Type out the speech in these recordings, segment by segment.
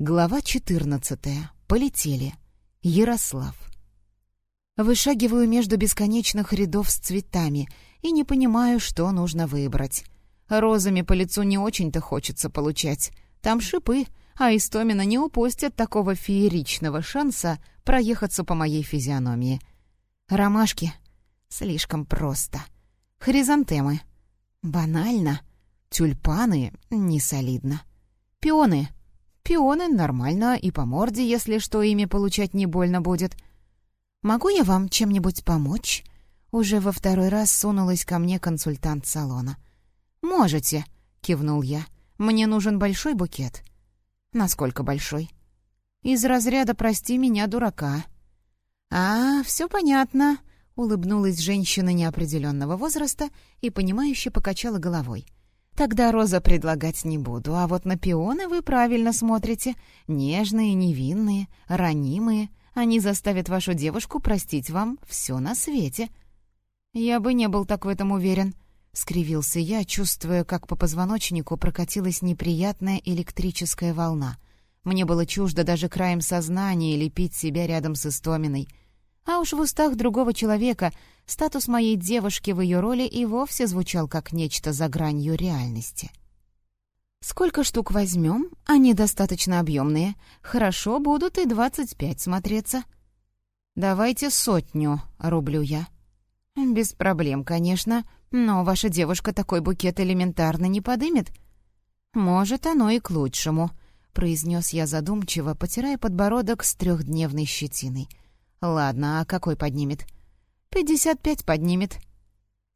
Глава 14. Полетели. Ярослав. Вышагиваю между бесконечных рядов с цветами и не понимаю, что нужно выбрать. Розами по лицу не очень-то хочется получать. Там шипы, а Истомина не упустят такого фееричного шанса проехаться по моей физиономии. Ромашки. Слишком просто. Хризантемы. Банально. Тюльпаны. Несолидно. Пионы. Пионы нормально, и по морде, если что, ими получать не больно будет. Могу я вам чем-нибудь помочь?» Уже во второй раз сунулась ко мне консультант салона. «Можете», — кивнул я. «Мне нужен большой букет». «Насколько большой?» «Из разряда «прости меня, дурака». «А, все понятно», — улыбнулась женщина неопределенного возраста и, понимающе покачала головой. Тогда роза предлагать не буду, а вот на пионы вы правильно смотрите. Нежные, невинные, ранимые. Они заставят вашу девушку простить вам все на свете». «Я бы не был так в этом уверен», — скривился я, чувствуя, как по позвоночнику прокатилась неприятная электрическая волна. Мне было чуждо даже краем сознания лепить себя рядом с Истоминой — а уж в устах другого человека статус моей девушки в ее роли и вовсе звучал как нечто за гранью реальности. «Сколько штук возьмем? Они достаточно объемные. Хорошо будут и двадцать пять смотреться». «Давайте сотню», — рублю я. «Без проблем, конечно, но ваша девушка такой букет элементарно не подымет». «Может, оно и к лучшему», — произнес я задумчиво, потирая подбородок с трехдневной щетиной. Ладно, а какой поднимет? Пятьдесят пять поднимет.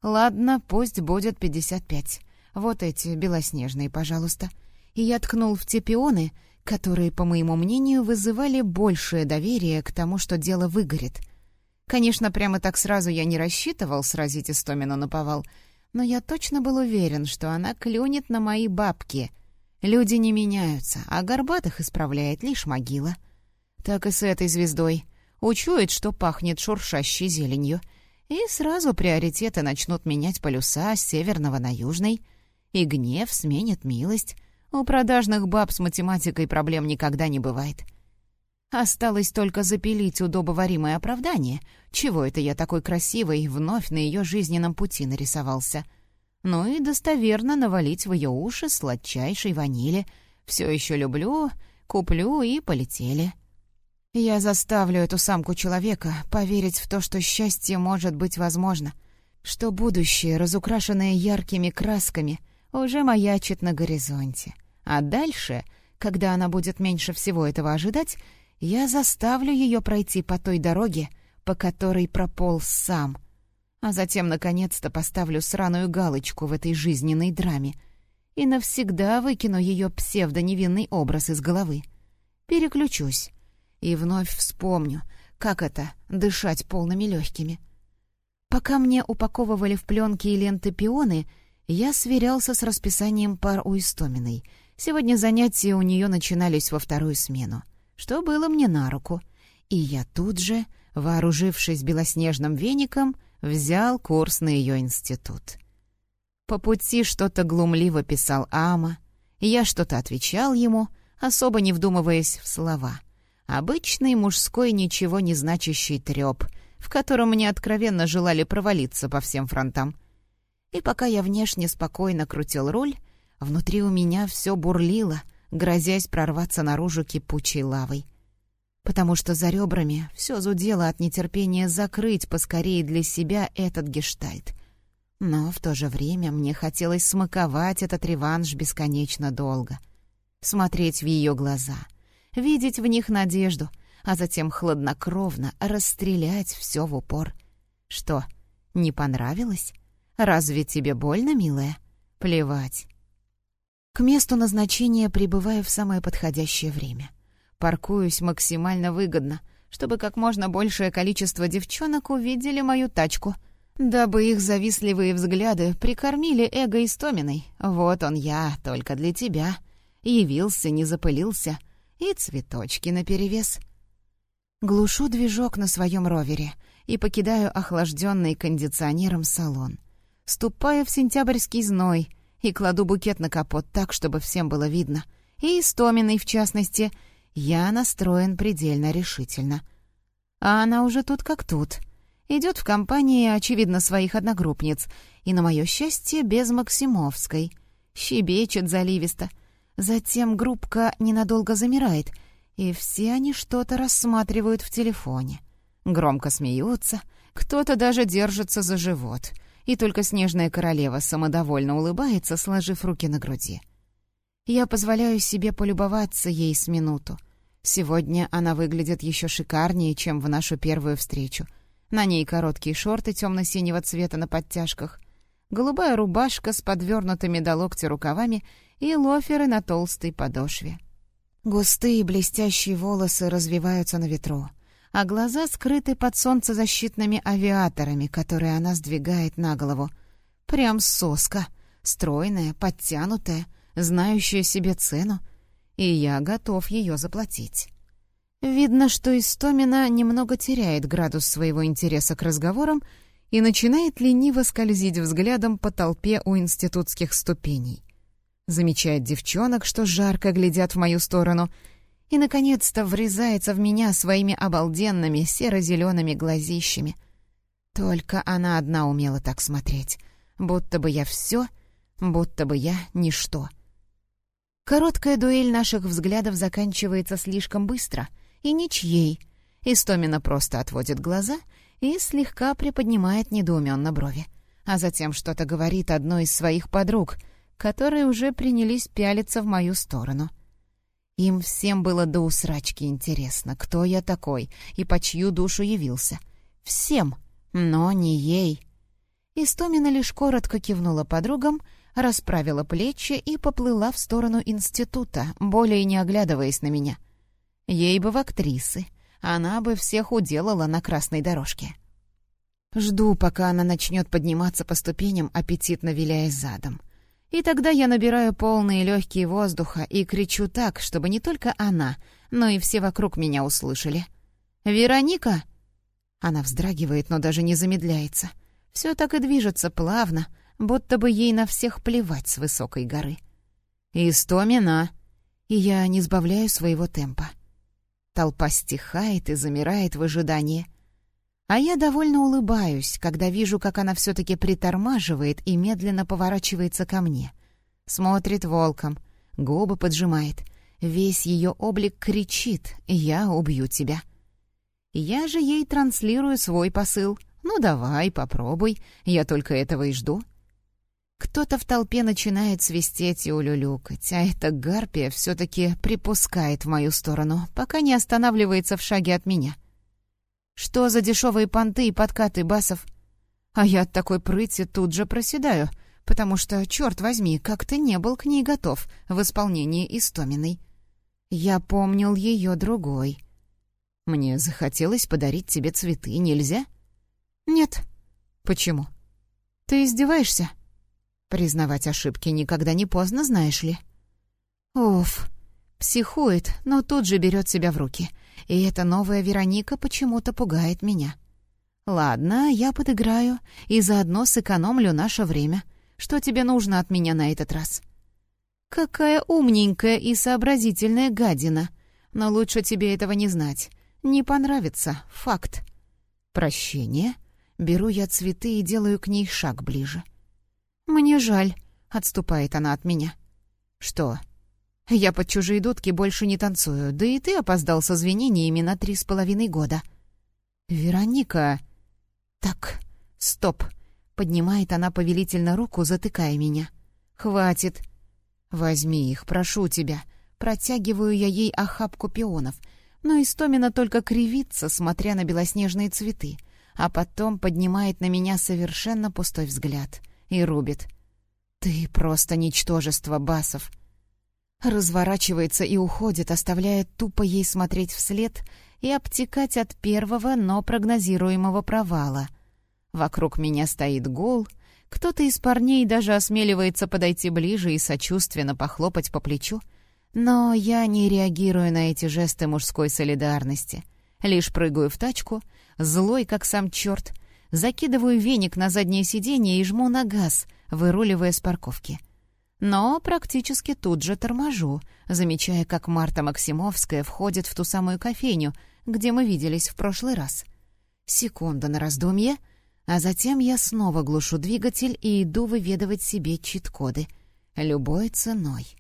Ладно, пусть будет пятьдесят пять. Вот эти белоснежные, пожалуйста. И я ткнул в те пионы, которые, по моему мнению, вызывали большее доверие к тому, что дело выгорит. Конечно, прямо так сразу я не рассчитывал сразить Истомину на повал, но я точно был уверен, что она клюнет на мои бабки. Люди не меняются, а горбатых исправляет лишь могила. Так и с этой звездой учует, что пахнет шуршащей зеленью, и сразу приоритеты начнут менять полюса с северного на южный, и гнев сменит милость. У продажных баб с математикой проблем никогда не бывает. Осталось только запилить удобоваримое оправдание. Чего это я такой красивой вновь на ее жизненном пути нарисовался? Ну и достоверно навалить в ее уши сладчайшей ванили. Все еще люблю, куплю и полетели. Я заставлю эту самку человека поверить в то, что счастье может быть возможно, что будущее, разукрашенное яркими красками, уже маячит на горизонте. А дальше, когда она будет меньше всего этого ожидать, я заставлю ее пройти по той дороге, по которой прополз сам. А затем, наконец-то, поставлю сраную галочку в этой жизненной драме и навсегда выкину ее псевдоневинный образ из головы. Переключусь и вновь вспомню, как это — дышать полными легкими. Пока мне упаковывали в пленки и ленты пионы, я сверялся с расписанием пар у Истоминой. Сегодня занятия у нее начинались во вторую смену, что было мне на руку. И я тут же, вооружившись белоснежным веником, взял курс на ее институт. По пути что-то глумливо писал Ама, я что-то отвечал ему, особо не вдумываясь в слова — Обычный мужской ничего не значащий трёп, в котором мне откровенно желали провалиться по всем фронтам. И пока я внешне спокойно крутил руль, внутри у меня все бурлило, грозясь прорваться наружу кипучей лавой. Потому что за ребрами все зудело от нетерпения закрыть поскорее для себя этот гештальт. Но в то же время мне хотелось смаковать этот реванш бесконечно долго. Смотреть в ее глаза — видеть в них надежду, а затем хладнокровно расстрелять все в упор. Что, не понравилось? Разве тебе больно, милая? Плевать. К месту назначения прибываю в самое подходящее время. Паркуюсь максимально выгодно, чтобы как можно большее количество девчонок увидели мою тачку, дабы их завистливые взгляды прикормили эго Истоминой. Вот он я, только для тебя. Явился, не запылился — и цветочки наперевес. Глушу движок на своем ровере и покидаю охлажденный кондиционером салон. Ступаю в сентябрьский зной и кладу букет на капот так, чтобы всем было видно. И Истоминой, в частности, Я настроен предельно решительно. А она уже тут как тут. Идет в компании, очевидно, своих одногруппниц, и, на мое счастье, без Максимовской. Щебечет заливисто. Затем группка ненадолго замирает, и все они что-то рассматривают в телефоне. Громко смеются, кто-то даже держится за живот, и только снежная королева самодовольно улыбается, сложив руки на груди. Я позволяю себе полюбоваться ей с минуту. Сегодня она выглядит еще шикарнее, чем в нашу первую встречу. На ней короткие шорты темно-синего цвета на подтяжках, голубая рубашка с подвернутыми до локтя рукавами и лоферы на толстой подошве. Густые блестящие волосы развиваются на ветру, а глаза скрыты под солнцезащитными авиаторами, которые она сдвигает на голову. Прям соска, стройная, подтянутая — знающая себе цену, и я готов ее заплатить. Видно, что Истомина немного теряет градус своего интереса к разговорам и начинает лениво скользить взглядом по толпе у институтских ступеней. Замечает девчонок, что жарко глядят в мою сторону, и, наконец-то, врезается в меня своими обалденными серо-зелеными глазищами. Только она одна умела так смотреть, будто бы я все, будто бы я ничто — Короткая дуэль наших взглядов заканчивается слишком быстро и ничьей. Истомина просто отводит глаза и слегка приподнимает недоуменно брови, а затем что-то говорит одной из своих подруг, которые уже принялись пялиться в мою сторону. Им всем было до усрачки интересно, кто я такой и по чью душу явился. Всем, но не ей. Истомина лишь коротко кивнула подругам, расправила плечи и поплыла в сторону института, более не оглядываясь на меня. Ей бы в актрисы, она бы всех уделала на красной дорожке. Жду, пока она начнет подниматься по ступеням, аппетитно виляя задом. И тогда я набираю полные легкие воздуха и кричу так, чтобы не только она, но и все вокруг меня услышали. «Вероника!» Она вздрагивает, но даже не замедляется. Все так и движется плавно, будто бы ей на всех плевать с высокой горы. «Истомина!» И я не сбавляю своего темпа. Толпа стихает и замирает в ожидании. А я довольно улыбаюсь, когда вижу, как она все-таки притормаживает и медленно поворачивается ко мне. Смотрит волком, губы поджимает. Весь ее облик кричит «Я убью тебя». Я же ей транслирую свой посыл. «Ну давай, попробуй, я только этого и жду». Кто-то в толпе начинает свистеть и улюлюкать, а эта гарпия все-таки припускает в мою сторону, пока не останавливается в шаге от меня. Что за дешевые понты и подкаты басов? А я от такой прыти тут же проседаю, потому что, черт возьми, как ты не был к ней готов в исполнении Истоминой. Я помнил ее другой. Мне захотелось подарить тебе цветы, нельзя? Нет. Почему? Ты издеваешься? — Признавать ошибки никогда не поздно, знаешь ли. Уф, психует, но тут же берет себя в руки. И эта новая Вероника почему-то пугает меня. Ладно, я подыграю и заодно сэкономлю наше время. Что тебе нужно от меня на этот раз? Какая умненькая и сообразительная гадина. Но лучше тебе этого не знать. Не понравится, факт. Прощение. Беру я цветы и делаю к ней шаг ближе. «Мне жаль», — отступает она от меня. «Что?» «Я под чужие дудки больше не танцую, да и ты опоздал с извинениями на три с половиной года». «Вероника...» «Так, стоп!» — поднимает она повелительно руку, затыкая меня. «Хватит!» «Возьми их, прошу тебя!» Протягиваю я ей охапку пионов, но Истомина только кривится, смотря на белоснежные цветы, а потом поднимает на меня совершенно пустой взгляд — и рубит. «Ты просто ничтожество, Басов!» Разворачивается и уходит, оставляя тупо ей смотреть вслед и обтекать от первого, но прогнозируемого провала. Вокруг меня стоит гул, кто-то из парней даже осмеливается подойти ближе и сочувственно похлопать по плечу, но я не реагирую на эти жесты мужской солидарности. Лишь прыгаю в тачку, злой, как сам черт, Закидываю веник на заднее сиденье и жму на газ, выруливая с парковки. Но практически тут же торможу, замечая, как Марта Максимовская входит в ту самую кофейню, где мы виделись в прошлый раз. Секунда на раздумье, а затем я снова глушу двигатель и иду выведывать себе чит-коды. Любой ценой.